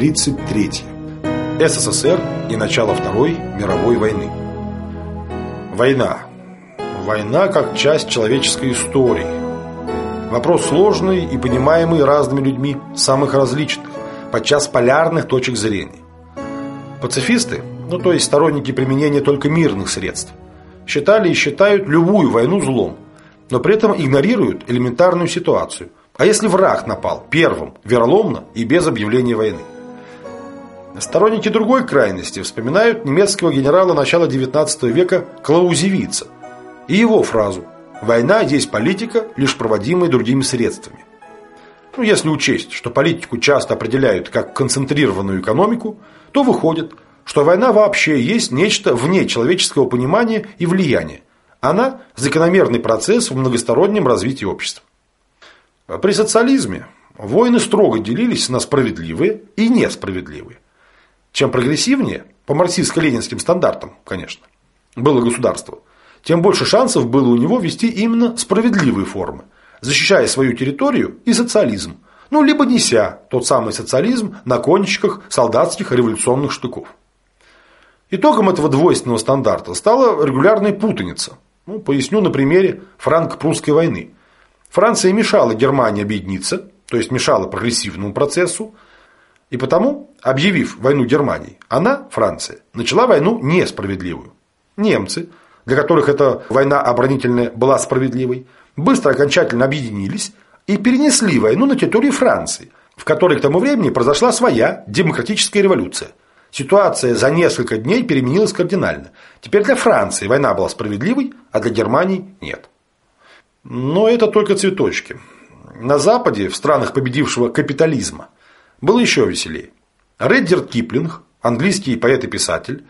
1933. СССР и начало Второй мировой войны. Война. Война как часть человеческой истории. Вопрос сложный и понимаемый разными людьми самых различных, подчас полярных точек зрения. Пацифисты, ну то есть сторонники применения только мирных средств, считали и считают любую войну злом, но при этом игнорируют элементарную ситуацию. А если враг напал первым, вероломно и без объявления войны? Сторонники другой крайности вспоминают немецкого генерала начала XIX века Клаузевица и его фразу «Война есть политика, лишь проводимая другими средствами». Ну, если учесть, что политику часто определяют как концентрированную экономику, то выходит, что война вообще есть нечто вне человеческого понимания и влияния. Она – закономерный процесс в многостороннем развитии общества. При социализме войны строго делились на справедливые и несправедливые. Чем прогрессивнее, по марксистско-ленинским стандартам, конечно, было государство, тем больше шансов было у него вести именно справедливые формы, защищая свою территорию и социализм, ну, либо неся тот самый социализм на кончиках солдатских революционных штыков. Итогом этого двойственного стандарта стала регулярная путаница. Ну, поясню на примере франко-прусской войны. Франция мешала Германии объединиться, то есть мешала прогрессивному процессу, и потому, объявив войну Германии, она, Франция, начала войну несправедливую. Немцы, для которых эта война оборонительная была справедливой, быстро окончательно объединились и перенесли войну на территорию Франции, в которой к тому времени произошла своя демократическая революция. Ситуация за несколько дней переменилась кардинально. Теперь для Франции война была справедливой, а для Германии нет. Но это только цветочки. На Западе, в странах победившего капитализма, было еще веселее. Реддерд Киплинг, английский поэт и писатель,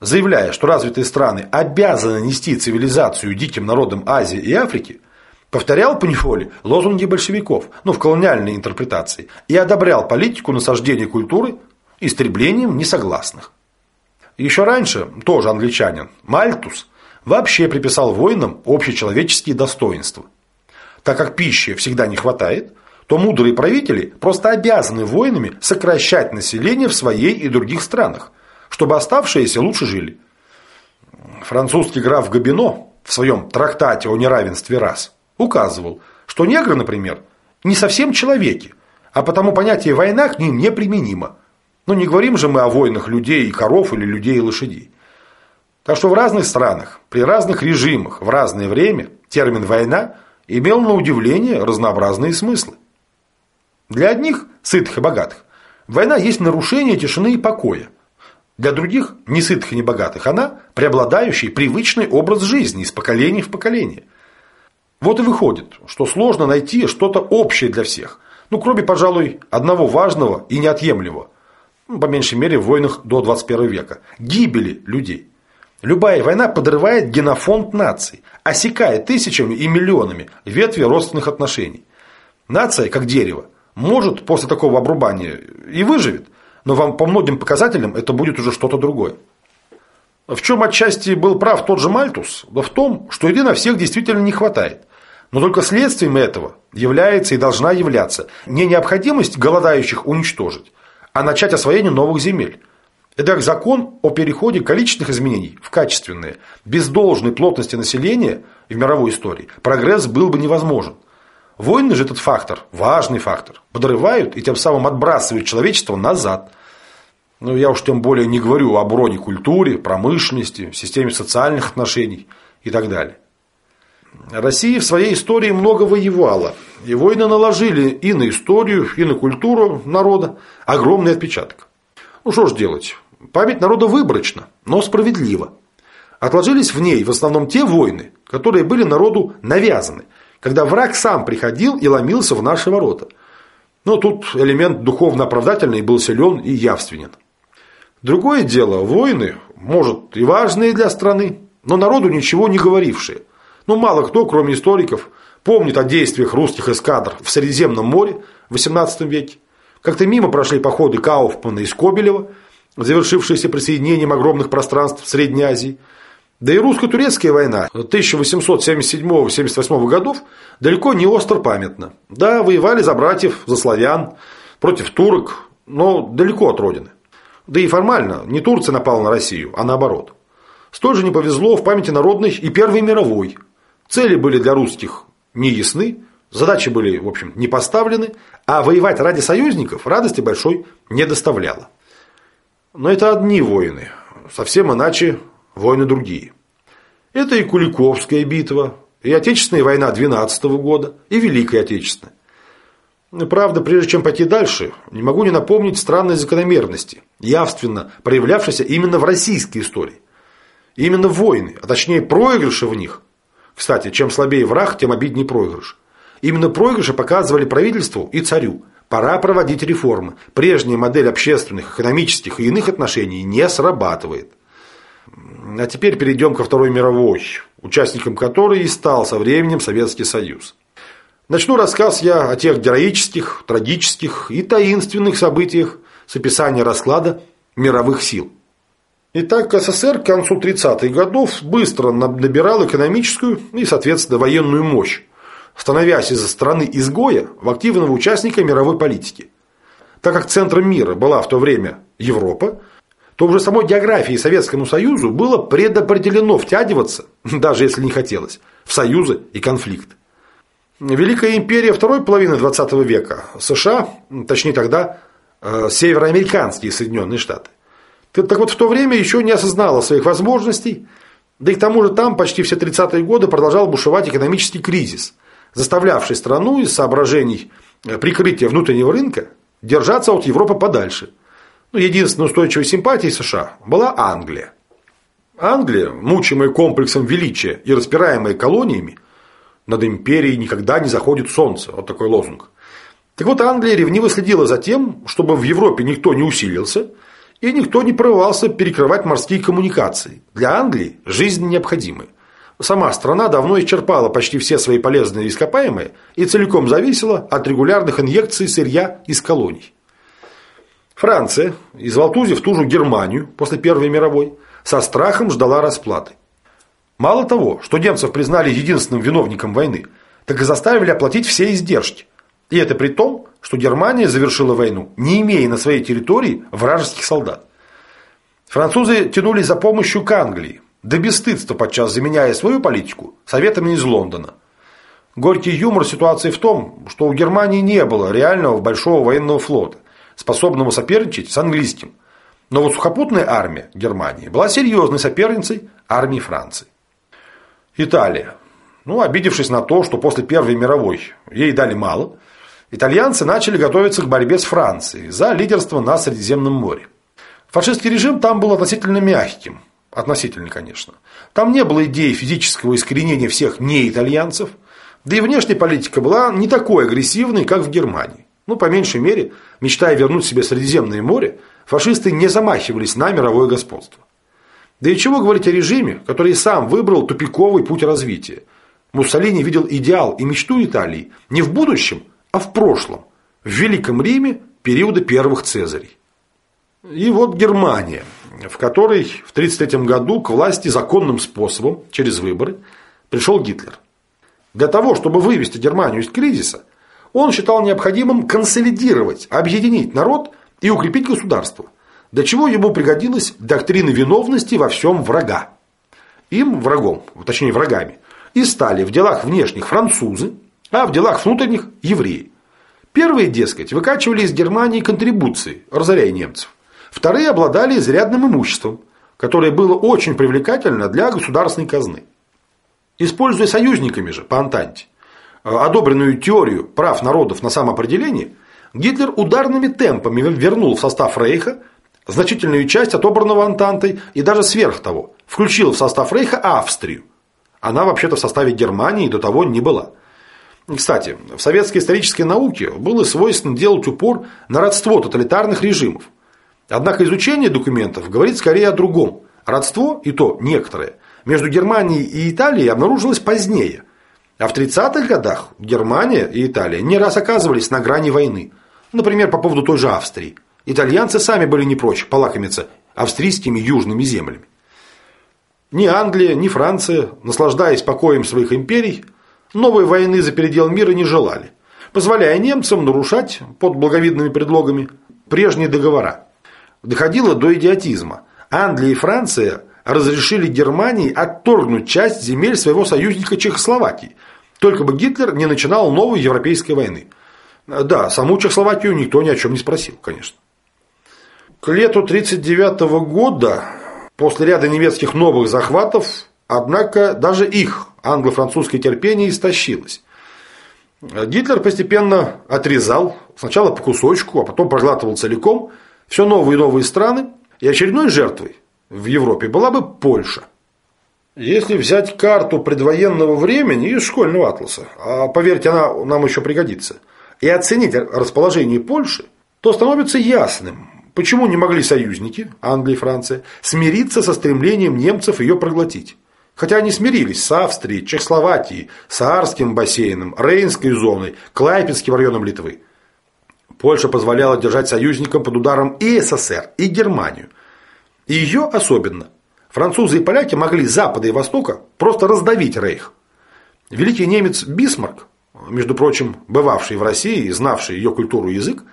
заявляя, что развитые страны обязаны нести цивилизацию диким народам Азии и Африки, повторял по неволе лозунги большевиков, ну, в колониальной интерпретации, и одобрял политику насаждения культуры истреблением несогласных. Еще раньше, тоже англичанин, Мальтус, вообще приписал воинам общечеловеческие достоинства. Так как пищи всегда не хватает, то мудрые правители просто обязаны воинами сокращать население в своей и других странах, чтобы оставшиеся лучше жили. Французский граф Габино в своем трактате о неравенстве рас указывал, что негры, например, не совсем человеки, а потому понятие «война» к ним неприменимо. Но не говорим же мы о войнах людей и коров или людей и лошадей. Так что в разных странах, при разных режимах, в разное время термин «война» имел на удивление разнообразные смыслы. Для одних, сытых и богатых, война есть нарушение тишины и покоя. Для других, не сытых и не богатых, она преобладающий привычный образ жизни из поколения в поколение. Вот и выходит, что сложно найти что-то общее для всех, ну, кроме, пожалуй, одного важного и неотъемлемого, ну, по меньшей мере, в войнах до 21 века – гибели людей. Любая война подрывает генофонд наций, осекает тысячами и миллионами ветви родственных отношений. Нация, как дерево, может после такого обрубания и выживет, но вам по многим показателям это будет уже что-то другое. В чем отчасти был прав тот же Мальтус? Да в том, что еды на всех действительно не хватает. Но только следствием этого является и должна являться не необходимость голодающих уничтожить, а начать освоение новых земель. Это как закон о переходе количественных изменений в качественные. Без должной плотности населения в мировой истории прогресс был бы невозможен. Войны же этот фактор, важный фактор, подрывают и тем самым отбрасывают человечество назад. Ну, я уж тем более не говорю об уроне культуре, промышленности, системе социальных отношений и так далее. Россия в своей истории много воевала, и войны наложили и на историю, и на культуру народа огромный отпечаток. Ну что ж делать, память народа выборочна, но справедлива. Отложились в ней в основном те войны, которые были народу навязаны – когда враг сам приходил и ломился в наши ворота. Но тут элемент духовно-оправдательный был силен и явственен. Другое дело, войны, может, и важные для страны, но народу ничего не говорившие. Ну, мало кто, кроме историков, помнит о действиях русских эскадр в Средиземном море в XVIII веке. Как-то мимо прошли походы Кауфмана и Скобелева, завершившиеся присоединением огромных пространств в Средней Азии – да и русско-турецкая война 1877-78 годов далеко не остро памятна. Да, воевали за братьев, за славян, против турок, но далеко от родины. Да и формально не Турция напала на Россию, а наоборот. Столь же не повезло в памяти народной и Первой мировой. Цели были для русских не ясны, задачи были, в общем, не поставлены, а воевать ради союзников радости большой не доставляло. Но это одни войны, совсем иначе войны другие. Это и Куликовская битва, и Отечественная война 12 года, и Великая Отечественная. Правда, прежде чем пойти дальше, не могу не напомнить странной закономерности, явственно проявлявшейся именно в российской истории. Именно войны, а точнее проигрыши в них. Кстати, чем слабее враг, тем обиднее проигрыш. Именно проигрыши показывали правительству и царю. Пора проводить реформы. Прежняя модель общественных, экономических и иных отношений не срабатывает. А теперь перейдем ко Второй мировой, участником которой и стал со временем Советский Союз. Начну рассказ я о тех героических, трагических и таинственных событиях с описания расклада мировых сил. Итак, СССР к концу 30-х годов быстро набирал экономическую и, соответственно, военную мощь, становясь из страны-изгоя в активного участника мировой политики. Так как центром мира была в то время Европа, то уже самой географии Советскому Союзу было предопределено втягиваться, даже если не хотелось, в союзы и конфликт. Великая империя второй половины 20 века, США, точнее тогда э, североамериканские Соединенные Штаты, так вот в то время еще не осознала своих возможностей, да и к тому же там почти все 30-е годы продолжал бушевать экономический кризис, заставлявший страну из соображений прикрытия внутреннего рынка держаться от Европы подальше. Ну, единственной устойчивой симпатией США была Англия. Англия, мучимая комплексом величия и распираемая колониями, над империей никогда не заходит солнце. Вот такой лозунг. Так вот, Англия ревниво следила за тем, чтобы в Европе никто не усилился и никто не прорывался перекрывать морские коммуникации. Для Англии жизнь необходимая. Сама страна давно исчерпала почти все свои полезные ископаемые и целиком зависела от регулярных инъекций сырья из колоний. Франция, из Валтузи в ту же Германию после Первой мировой, со страхом ждала расплаты. Мало того, что немцев признали единственным виновником войны, так и заставили оплатить все издержки. И это при том, что Германия завершила войну, не имея на своей территории вражеских солдат. Французы тянулись за помощью к Англии, до бесстыдства подчас заменяя свою политику советами из Лондона. Горький юмор ситуации в том, что у Германии не было реального большого военного флота, способного соперничать с английским. Но вот сухопутная армия Германии была серьезной соперницей армии Франции. Италия. Ну, обидевшись на то, что после Первой мировой ей дали мало, итальянцы начали готовиться к борьбе с Францией за лидерство на Средиземном море. Фашистский режим там был относительно мягким. Относительно, конечно. Там не было идеи физического искоренения всех неитальянцев, да и внешняя политика была не такой агрессивной, как в Германии. Ну, по меньшей мере, мечтая вернуть себе Средиземное море, фашисты не замахивались на мировое господство. Да и чего говорить о режиме, который сам выбрал тупиковый путь развития. Муссолини видел идеал и мечту Италии не в будущем, а в прошлом, в Великом Риме периода первых Цезарей. И вот Германия, в которой в 1933 году к власти законным способом, через выборы, пришел Гитлер. Для того, чтобы вывести Германию из кризиса, он считал необходимым консолидировать, объединить народ и укрепить государство – для чего ему пригодилась доктрина виновности во всем врага. Им, врагом, точнее врагами, и стали в делах внешних французы, а в делах внутренних евреи. Первые, дескать, выкачивали из Германии контрибуции, разоряя немцев. Вторые обладали изрядным имуществом, которое было очень привлекательно для государственной казны. Используя союзниками же по Антанте одобренную теорию прав народов на самоопределение, Гитлер ударными темпами вернул в состав Рейха значительную часть отобранного Антантой и даже сверх того, включил в состав Рейха Австрию. Она вообще-то в составе Германии до того не была. Кстати, в советской исторической науке было свойственно делать упор на родство тоталитарных режимов. Однако изучение документов говорит скорее о другом. Родство, и то некоторое, между Германией и Италией обнаружилось позднее. А в 30-х годах Германия и Италия не раз оказывались на грани войны. Например, по поводу той же Австрии. Итальянцы сами были не прочь полакомиться австрийскими южными землями. Ни Англия, ни Франция, наслаждаясь покоем своих империй, новой войны за передел мира не желали, позволяя немцам нарушать под благовидными предлогами прежние договора. Доходило до идиотизма. Англия и Франция разрешили Германии отторгнуть часть земель своего союзника Чехословакии, только бы Гитлер не начинал новой европейской войны. Да, саму Чехословакию никто ни о чем не спросил, конечно. К лету 1939 года, после ряда немецких новых захватов, однако даже их англо-французское терпение истощилось. Гитлер постепенно отрезал, сначала по кусочку, а потом проглатывал целиком, все новые и новые страны, и очередной жертвой в Европе была бы Польша. Если взять карту предвоенного времени из школьного атласа, а поверьте, она нам еще пригодится, и оценить расположение Польши, то становится ясным, почему не могли союзники, Англия и Франция, смириться со стремлением немцев ее проглотить. Хотя они смирились с Австрией, Чехословакией, Саарским бассейном, Рейнской зоной, Клайпецким районом Литвы. Польша позволяла держать союзникам под ударом и СССР, и Германию. И ее особенно. Французы и поляки могли с запада и востока просто раздавить Рейх. Великий немец Бисмарк, между прочим, бывавший в России и знавший ее культуру и язык,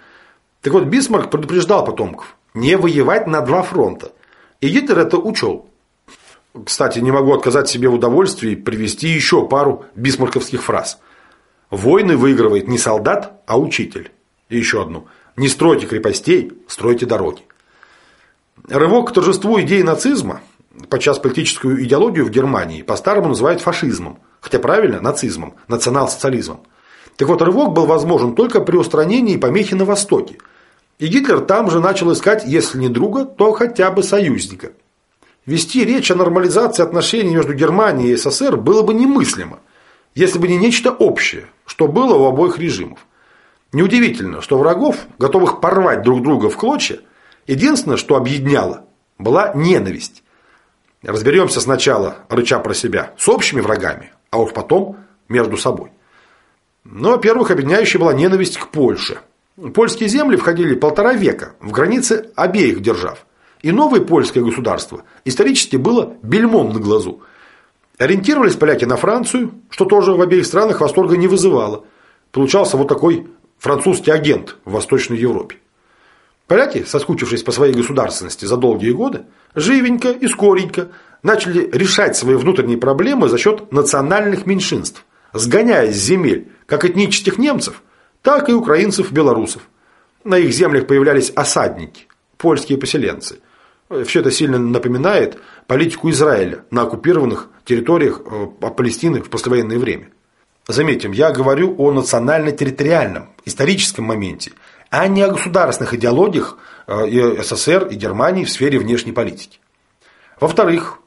так вот Бисмарк предупреждал потомков не воевать на два фронта. И Гитлер это учел. Кстати, не могу отказать себе в удовольствии привести еще пару бисмарковских фраз. Войны выигрывает не солдат, а учитель. И еще одну. Не стройте крепостей, стройте дороги. Рывок к торжеству идеи нацизма, подчас политическую идеологию в Германии, по-старому называют фашизмом. Хотя правильно, нацизмом, национал-социализмом. Так вот, рывок был возможен только при устранении помехи на Востоке. И Гитлер там же начал искать, если не друга, то хотя бы союзника. Вести речь о нормализации отношений между Германией и СССР было бы немыслимо, если бы не нечто общее, что было у обоих режимов. Неудивительно, что врагов, готовых порвать друг друга в клочья, единственное, что объединяло, была ненависть. Разберемся сначала, рыча про себя, с общими врагами, а уж потом между собой. Но, во-первых, объединяющей была ненависть к Польше. Польские земли входили полтора века в границы обеих держав. И новое польское государство исторически было бельмом на глазу. Ориентировались поляки на Францию, что тоже в обеих странах восторга не вызывало. Получался вот такой французский агент в Восточной Европе. Поляки, соскучившись по своей государственности за долгие годы, живенько и скоренько начали решать свои внутренние проблемы за счет национальных меньшинств, сгоняя с земель как этнических немцев, так и украинцев-белорусов. На их землях появлялись осадники, польские поселенцы – все это сильно напоминает политику Израиля на оккупированных территориях э, Палестины в послевоенное время. Заметим, я говорю о национально-территориальном, историческом моменте, а не о государственных идеологиях э, СССР, и Германии в сфере внешней политики. Во-вторых,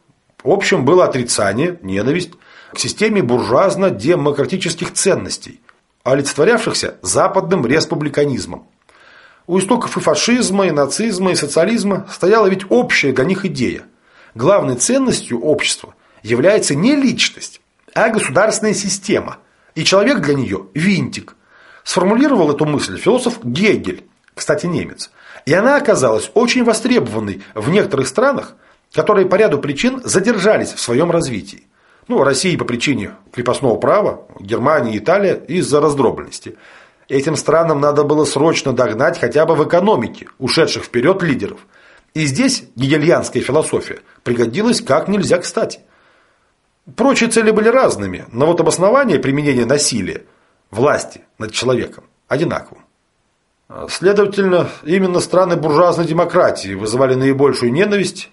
в общем, было отрицание, ненависть к системе буржуазно-демократических ценностей, олицетворявшихся западным республиканизмом. У истоков и фашизма, и нацизма, и социализма стояла ведь общая для них идея. Главной ценностью общества является не личность, а государственная система. И человек для нее – винтик. Сформулировал эту мысль философ Гегель, кстати, немец. И она оказалась очень востребованной в некоторых странах, которые по ряду причин задержались в своем развитии. Ну, Россия по причине крепостного права, Германия Италия из-за раздробленности – Этим странам надо было срочно догнать хотя бы в экономике ушедших вперед лидеров. И здесь гегельянская философия пригодилась как нельзя кстати. Прочие цели были разными, но вот обоснование применения насилия, власти над человеком, одинаковым. Следовательно, именно страны буржуазной демократии вызывали наибольшую ненависть,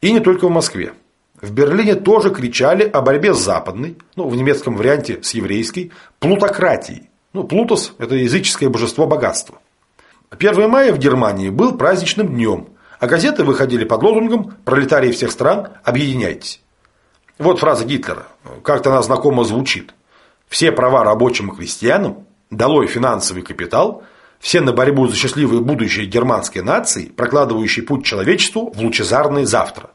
и не только в Москве. В Берлине тоже кричали о борьбе с западной, ну, в немецком варианте с еврейской, плутократией. Ну, Плутос – это языческое божество богатства. 1 мая в Германии был праздничным днем, а газеты выходили под лозунгом «Пролетарии всех стран, объединяйтесь». Вот фраза Гитлера, как-то она знакомо звучит. «Все права рабочим и крестьянам, долой финансовый капитал, все на борьбу за счастливое будущее германской нации, прокладывающие путь человечеству в лучезарное завтра».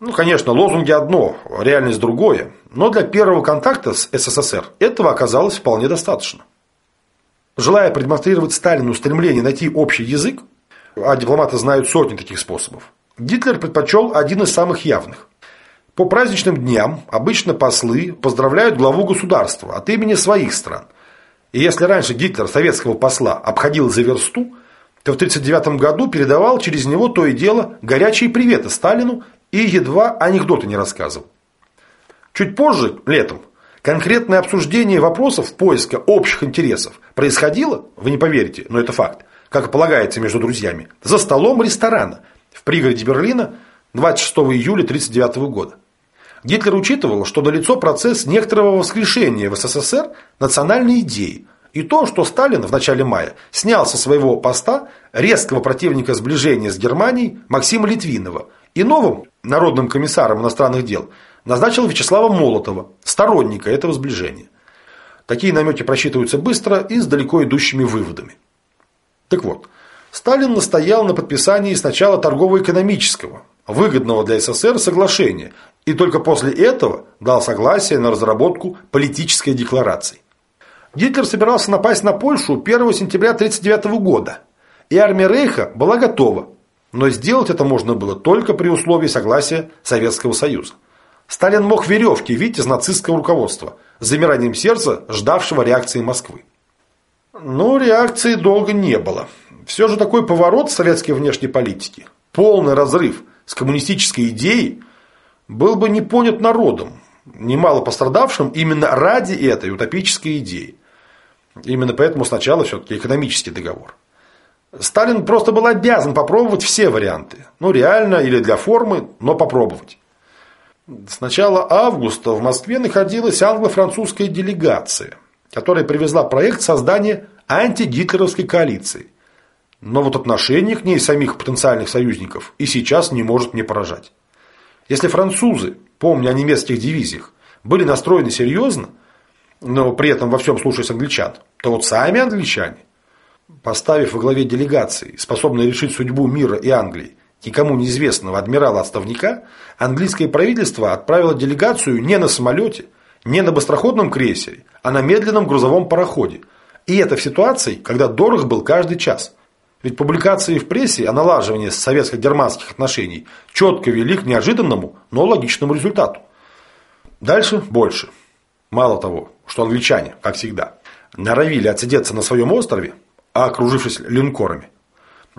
Ну, конечно, лозунги одно, реальность другое, но для первого контакта с СССР этого оказалось вполне достаточно. Желая продемонстрировать Сталину стремление найти общий язык, а дипломаты знают сотни таких способов, Гитлер предпочел один из самых явных. По праздничным дням обычно послы поздравляют главу государства от имени своих стран. И если раньше Гитлер советского посла обходил за версту, то в 1939 году передавал через него то и дело горячие приветы Сталину и едва анекдоты не рассказывал. Чуть позже, летом, конкретное обсуждение вопросов поиска общих интересов происходило, вы не поверите, но это факт, как полагается между друзьями, за столом ресторана в пригороде Берлина 26 июля 1939 года. Гитлер учитывал, что налицо процесс некоторого воскрешения в СССР национальной идеи, и то, что Сталин в начале мая снял со своего поста резкого противника сближения с Германией Максима Литвинова и новым народным комиссаром иностранных дел назначил Вячеслава Молотова, сторонника этого сближения. Такие намеки просчитываются быстро и с далеко идущими выводами. Так вот, Сталин настоял на подписании сначала торгово-экономического, выгодного для СССР соглашения, и только после этого дал согласие на разработку политической декларации. Гитлер собирался напасть на Польшу 1 сентября 1939 года, и армия Рейха была готова, но сделать это можно было только при условии согласия Советского Союза. Сталин мог веревки видеть из нацистского руководства, с замиранием сердца, ждавшего реакции Москвы. Но реакции долго не было. Все же такой поворот советской внешней политики, полный разрыв с коммунистической идеей, был бы не понят народом, немало пострадавшим именно ради этой утопической идеи. Именно поэтому сначала все-таки экономический договор. Сталин просто был обязан попробовать все варианты. Ну, реально или для формы, но попробовать. С начала августа в Москве находилась англо-французская делегация, которая привезла проект создания антигитлеровской коалиции. Но вот отношение к ней самих потенциальных союзников и сейчас не может не поражать. Если французы, помня о немецких дивизиях, были настроены серьезно, но при этом во всем слушаясь англичан, то вот сами англичане, поставив во главе делегации, способной решить судьбу мира и Англии, никому неизвестного адмирала-отставника, английское правительство отправило делегацию не на самолете, не на быстроходном крейсере, а на медленном грузовом пароходе. И это в ситуации, когда дорог был каждый час. Ведь публикации в прессе о налаживании советско-германских отношений четко вели к неожиданному, но логичному результату. Дальше больше. Мало того, что англичане, как всегда, норовили отсидеться на своем острове, а окружившись линкорами.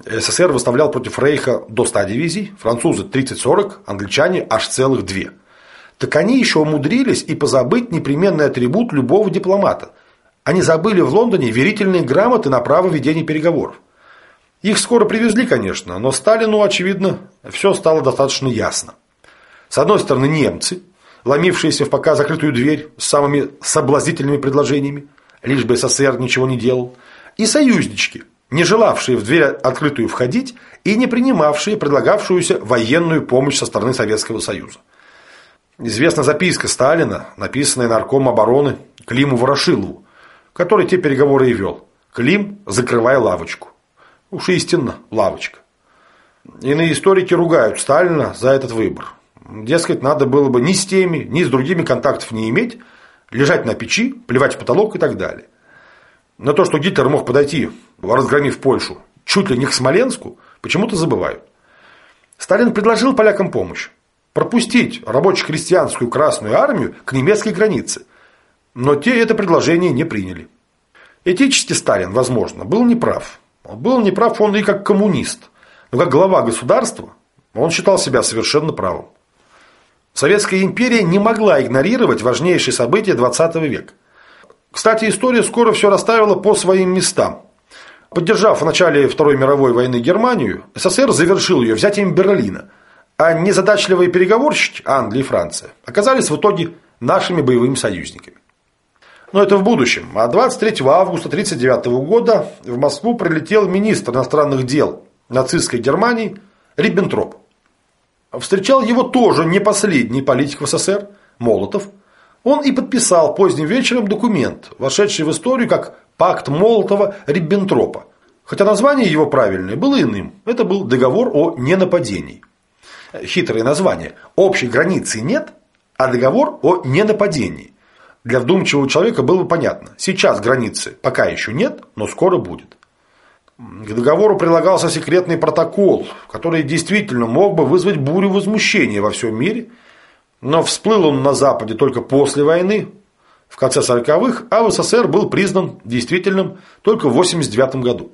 СССР выставлял против Рейха до 100 дивизий, французы 30-40, англичане аж целых две. Так они еще умудрились и позабыть непременный атрибут любого дипломата. Они забыли в Лондоне верительные грамоты на право ведения переговоров. Их скоро привезли, конечно, но Сталину, очевидно, все стало достаточно ясно. С одной стороны, немцы, ломившиеся в пока закрытую дверь с самыми соблазнительными предложениями, лишь бы СССР ничего не делал, и союзнички, не желавшие в дверь открытую входить и не принимавшие предлагавшуюся военную помощь со стороны Советского Союза. Известна записка Сталина, написанная нарком обороны Климу Ворошилову, который те переговоры и вел. Клим, закрывай лавочку. Уж истинно, лавочка. Иные историки ругают Сталина за этот выбор. Дескать, надо было бы ни с теми, ни с другими контактов не иметь, лежать на печи, плевать в потолок и так далее. Но то, что Гитлер мог подойти, разгромив Польшу, чуть ли не к Смоленску, почему-то забывают. Сталин предложил полякам помощь. Пропустить рабоче-крестьянскую Красную Армию к немецкой границе. Но те это предложение не приняли. Этически Сталин, возможно, был неправ. Был неправ он и как коммунист. Но как глава государства он считал себя совершенно правым. Советская империя не могла игнорировать важнейшие события 20 века. Кстати, история скоро все расставила по своим местам. Поддержав в начале Второй мировой войны Германию, СССР завершил ее взятием Берлина, а незадачливые переговорщики Англия и Франция оказались в итоге нашими боевыми союзниками. Но это в будущем. А 23 августа 1939 года в Москву прилетел министр иностранных дел нацистской Германии Риббентроп. Встречал его тоже не последний политик в СССР, Молотов. Он и подписал поздним вечером документ, вошедший в историю как «Пакт Молотова-Риббентропа». Хотя название его правильное было иным. Это был договор о ненападении. Хитрое название. Общей границы нет, а договор о ненападении. Для вдумчивого человека было бы понятно. Сейчас границы пока еще нет, но скоро будет. К договору прилагался секретный протокол, который действительно мог бы вызвать бурю возмущения во всем мире, но всплыл он на Западе только после войны, в конце 40-х, а в СССР был признан действительным только в 1989 году.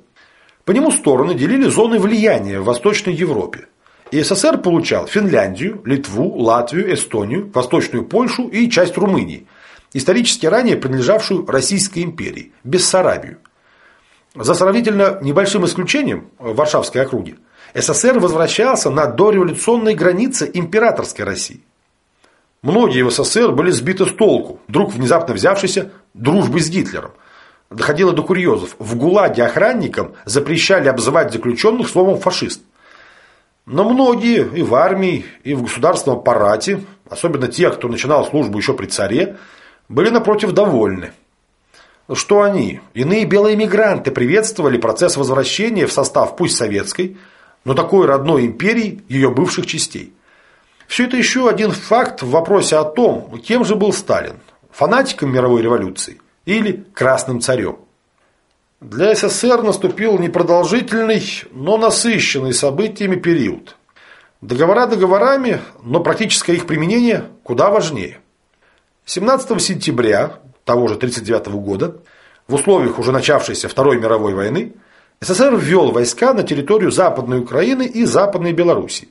По нему стороны делили зоны влияния в Восточной Европе. И СССР получал Финляндию, Литву, Латвию, Эстонию, Восточную Польшу и часть Румынии, исторически ранее принадлежавшую Российской империи, Бессарабию. За сравнительно небольшим исключением в Варшавской округе СССР возвращался на дореволюционные границы императорской России. Многие в СССР были сбиты с толку, вдруг внезапно взявшейся дружбой с Гитлером. Доходило до курьезов. В ГУЛАГе охранникам запрещали обзывать заключенных словом «фашист». Но многие и в армии, и в государственном аппарате, особенно те, кто начинал службу еще при царе, были напротив довольны. Что они, иные белые мигранты, приветствовали процесс возвращения в состав пусть советской, но такой родной империи ее бывших частей. Все это еще один факт в вопросе о том, кем же был Сталин – фанатиком мировой революции или красным царем. Для СССР наступил непродолжительный, но насыщенный событиями период. Договора договорами, но практическое их применение куда важнее. 17 сентября того же 1939 года, в условиях уже начавшейся Второй мировой войны, СССР ввел войска на территорию Западной Украины и Западной Белоруссии.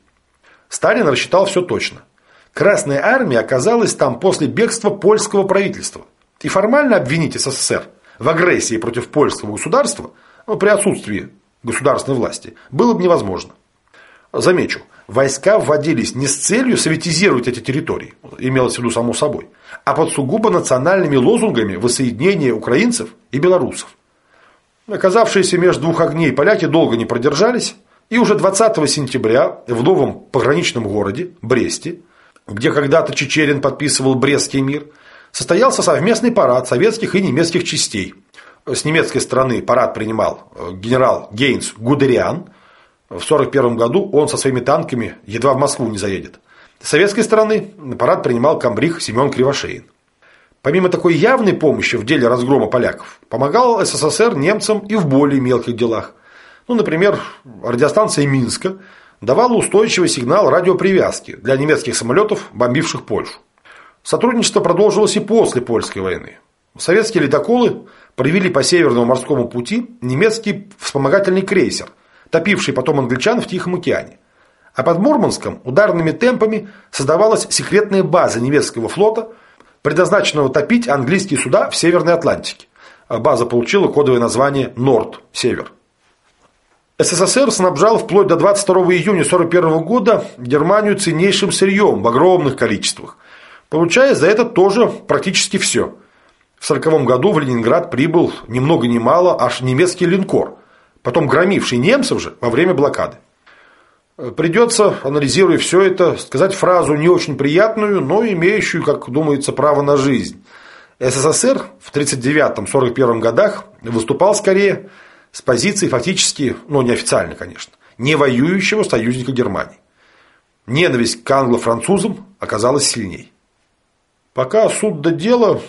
Сталин рассчитал все точно. Красная армия оказалась там после бегства польского правительства. И формально обвинить СССР – в агрессии против польского государства, ну, при отсутствии государственной власти, было бы невозможно. Замечу, войска вводились не с целью советизировать эти территории, имелось в виду само собой, а под сугубо национальными лозунгами воссоединения украинцев и белорусов. Оказавшиеся между двух огней поляки долго не продержались, и уже 20 сентября в новом пограничном городе, Бресте, где когда-то Чечерин подписывал Брестский мир, состоялся совместный парад советских и немецких частей. С немецкой стороны парад принимал э, генерал Гейнс Гудериан. В 1941 году он со своими танками едва в Москву не заедет. С советской стороны парад принимал комбриг Семен Кривошеин. Помимо такой явной помощи в деле разгрома поляков, помогал СССР немцам и в более мелких делах. Ну, например, радиостанция Минска давала устойчивый сигнал радиопривязки для немецких самолетов, бомбивших Польшу. Сотрудничество продолжилось и после Польской войны. Советские ледоколы провели по Северному морскому пути немецкий вспомогательный крейсер, топивший потом англичан в Тихом океане. А под Мурманском ударными темпами создавалась секретная база немецкого флота, предназначенного топить английские суда в Северной Атлантике. База получила кодовое название «Норд» – «Север». СССР снабжал вплоть до 22 июня 1941 года Германию ценнейшим сырьем в огромных количествах – получая за это тоже практически все. В 1940 году в Ленинград прибыл ни много ни мало аж немецкий линкор, потом громивший немцев же во время блокады. Придется, анализируя все это, сказать фразу не очень приятную, но имеющую, как думается, право на жизнь. СССР в 1939-1941 годах выступал скорее с позиции фактически, ну неофициально, конечно, не воюющего союзника Германии. Ненависть к англо-французам оказалась сильней. Пока суд до дела,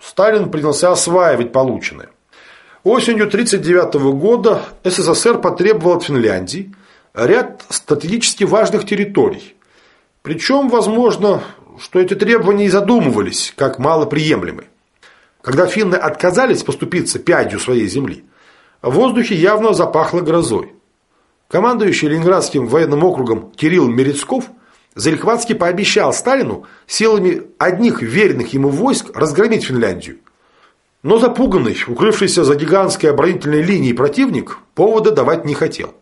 Сталин принялся осваивать полученное. Осенью 1939 года СССР потребовал от Финляндии ряд стратегически важных территорий. Причем, возможно, что эти требования и задумывались как малоприемлемы. Когда финны отказались поступиться пятью своей земли, в воздухе явно запахло грозой. Командующий Ленинградским военным округом Кирилл Мерецков Залихватский пообещал Сталину силами одних веренных ему войск разгромить Финляндию. Но запуганный, укрывшийся за гигантской оборонительной линией противник, повода давать не хотел.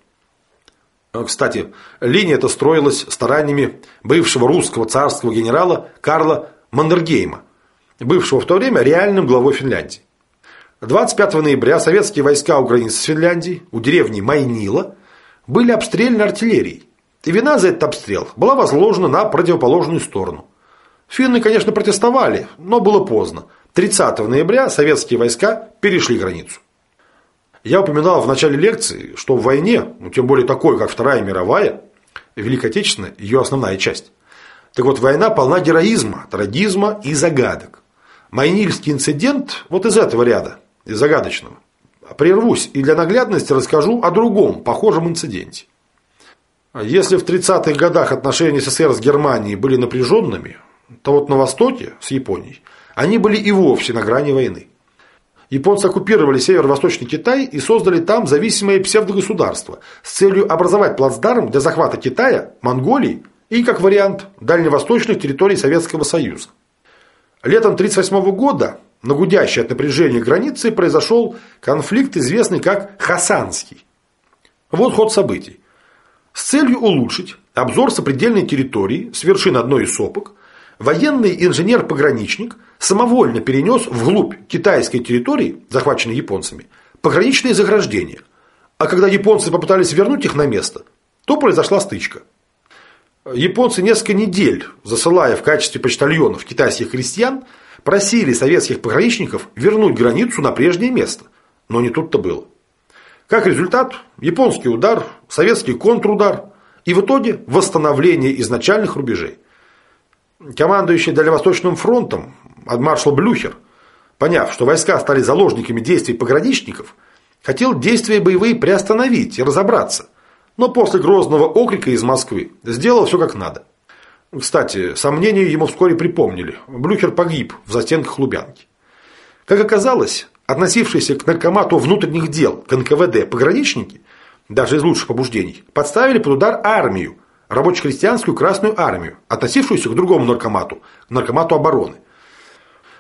А, кстати, линия эта строилась стараниями бывшего русского царского генерала Карла Мандергейма, бывшего в то время реальным главой Финляндии. 25 ноября советские войска у границы с Финляндией, у деревни Майнила, были обстреляны артиллерией. И вина за этот обстрел была возложена на противоположную сторону. Финны, конечно, протестовали, но было поздно. 30 ноября советские войска перешли границу. Я упоминал в начале лекции, что в войне, ну, тем более такой, как Вторая мировая, Великая Отечественная, ее основная часть. Так вот, война полна героизма, трагизма и загадок. Майнильский инцидент вот из этого ряда, из загадочного. Прервусь и для наглядности расскажу о другом, похожем инциденте. Если в 30-х годах отношения СССР с Германией были напряженными, то вот на Востоке, с Японией, они были и вовсе на грани войны. Японцы оккупировали северо-восточный Китай и создали там зависимое псевдогосударство с целью образовать плацдарм для захвата Китая, Монголии и, как вариант, дальневосточных территорий Советского Союза. Летом 1938 года на гудящей от напряжения границы произошел конфликт, известный как Хасанский. Вот ход событий. С целью улучшить обзор сопредельной территории с вершин одной из сопок, военный инженер-пограничник самовольно перенес вглубь китайской территории, захваченной японцами, пограничные заграждения. А когда японцы попытались вернуть их на место, то произошла стычка. Японцы несколько недель, засылая в качестве почтальонов китайских крестьян, просили советских пограничников вернуть границу на прежнее место. Но не тут-то было. Как результат, японский удар, советский контрудар и в итоге восстановление изначальных рубежей. Командующий Дальневосточным фронтом адмаршал Блюхер, поняв, что войска стали заложниками действий пограничников, хотел действия боевые приостановить и разобраться, но после грозного окрика из Москвы сделал все как надо. Кстати, сомнения ему вскоре припомнили. Блюхер погиб в застенках Лубянки. Как оказалось, относившиеся к наркомату внутренних дел, к НКВД, пограничники, даже из лучших побуждений, подставили под удар армию, рабоче-крестьянскую Красную армию, относившуюся к другому наркомату, к наркомату обороны.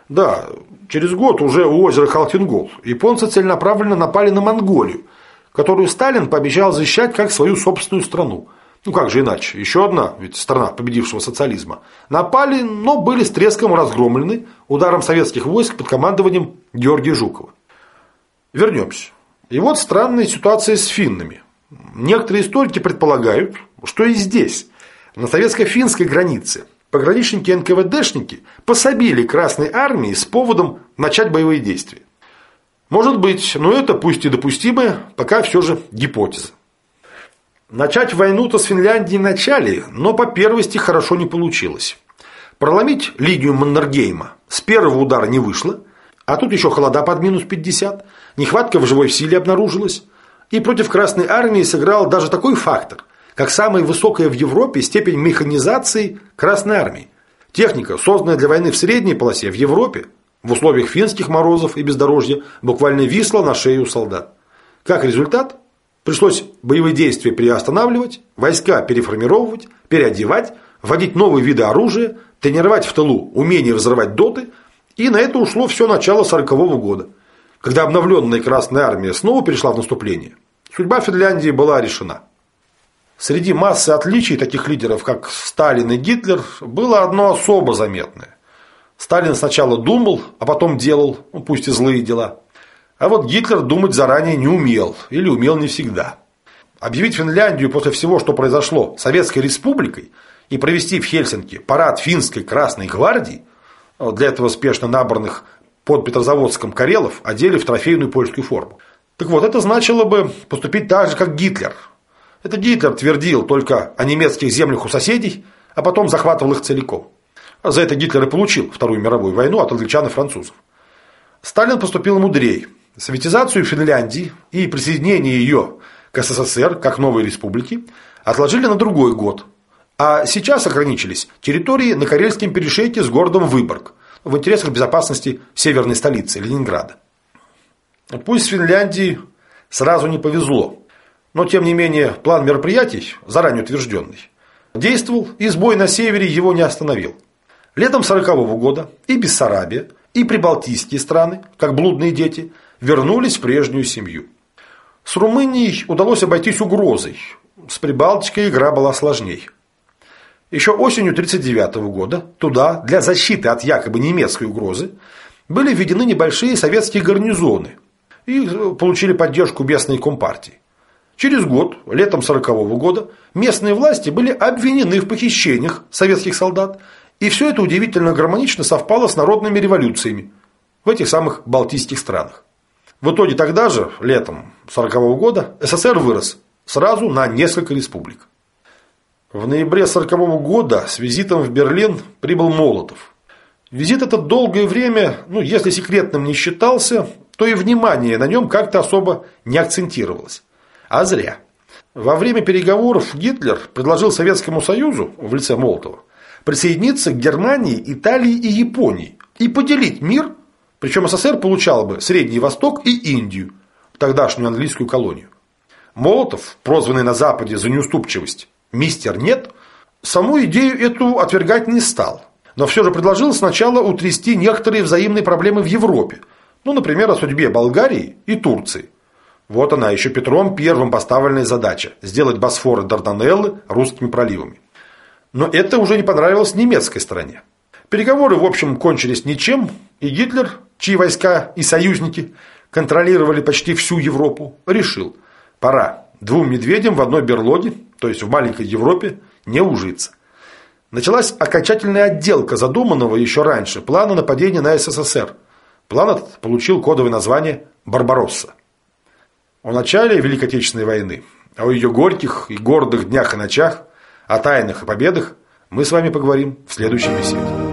Да, через год уже у озера Халтингол японцы целенаправленно напали на Монголию, которую Сталин пообещал защищать как свою собственную страну. Ну как же иначе, еще одна ведь страна победившего социализма. Напали, но были с треском разгромлены ударом советских войск под командованием Георгия Жукова. Вернемся. И вот странная ситуация с финнами. Некоторые историки предполагают, что и здесь, на советско-финской границе, пограничники НКВДшники пособили Красной Армии с поводом начать боевые действия. Может быть, но это, пусть и допустимое, пока все же гипотеза. Начать войну-то с Финляндией начали, но по первости хорошо не получилось. Проломить линию Маннергейма с первого удара не вышло, а тут еще холода под минус 50, нехватка в живой силе обнаружилась, и против Красной Армии сыграл даже такой фактор, как самая высокая в Европе степень механизации Красной Армии. Техника, созданная для войны в средней полосе в Европе, в условиях финских морозов и бездорожья, буквально висла на шею солдат. Как результат, пришлось боевые действия приостанавливать, войска переформировывать, переодевать, вводить новые виды оружия, тренировать в тылу умение взрывать доты, и на это ушло все начало 40 -го года, когда обновленная Красная Армия снова перешла в наступление. Судьба Финляндии была решена. Среди массы отличий таких лидеров, как Сталин и Гитлер, было одно особо заметное. Сталин сначала думал, а потом делал, ну, пусть и злые дела. А вот Гитлер думать заранее не умел, или умел не всегда. Объявить Финляндию после всего, что произошло, Советской Республикой и провести в Хельсинки парад финской Красной Гвардии, для этого спешно набранных под Петрозаводском Карелов одели в трофейную польскую форму. Так вот, это значило бы поступить так же, как Гитлер – это Гитлер твердил только о немецких землях у соседей, а потом захватывал их целиком. За это Гитлер и получил Вторую мировую войну от англичан и французов. Сталин поступил мудрее. Советизацию Финляндии и присоединение ее к СССР как новой республики отложили на другой год. А сейчас ограничились территорией на Карельском перешейке с городом Выборг в интересах безопасности северной столицы Ленинграда. Пусть Финляндии сразу не повезло. Но, тем не менее, план мероприятий, заранее утвержденный, действовал, и сбой на севере его не остановил. Летом 40 -го года и Бессарабия, и прибалтийские страны, как блудные дети, вернулись в прежнюю семью. С Румынией удалось обойтись угрозой, с Прибалтикой игра была сложней. Еще осенью 1939 года туда, для защиты от якобы немецкой угрозы, были введены небольшие советские гарнизоны и получили поддержку местной компартии. Через год, летом 1940 года, местные власти были обвинены в похищениях советских солдат, и все это удивительно гармонично совпало с народными революциями в этих самых балтийских странах. В итоге тогда же, летом 1940 года, СССР вырос сразу на несколько республик. В ноябре 1940 года с визитом в Берлин прибыл Молотов. Визит этот долгое время, ну, если секретным не считался, то и внимание на нем как-то особо не акцентировалось. А зря. Во время переговоров Гитлер предложил Советскому Союзу в лице Молотова присоединиться к Германии, Италии и Японии и поделить мир, Причем СССР получал бы Средний Восток и Индию, тогдашнюю английскую колонию. Молотов, прозванный на Западе за неуступчивость «Мистер нет», саму идею эту отвергать не стал, но все же предложил сначала утрясти некоторые взаимные проблемы в Европе, ну, например, о судьбе Болгарии и Турции. Вот она, еще Петром первым поставленная задача – сделать Босфор и Дарданеллы русскими проливами. Но это уже не понравилось немецкой стороне. Переговоры, в общем, кончились ничем, и Гитлер, чьи войска и союзники контролировали почти всю Европу, решил – пора двум медведям в одной берлоге, то есть в маленькой Европе, не ужиться. Началась окончательная отделка задуманного еще раньше плана нападения на СССР. План этот получил кодовое название «Барбаросса». О начале Великой Отечественной войны, о ее горьких и гордых днях и ночах, о тайнах и победах мы с вами поговорим в следующей беседе.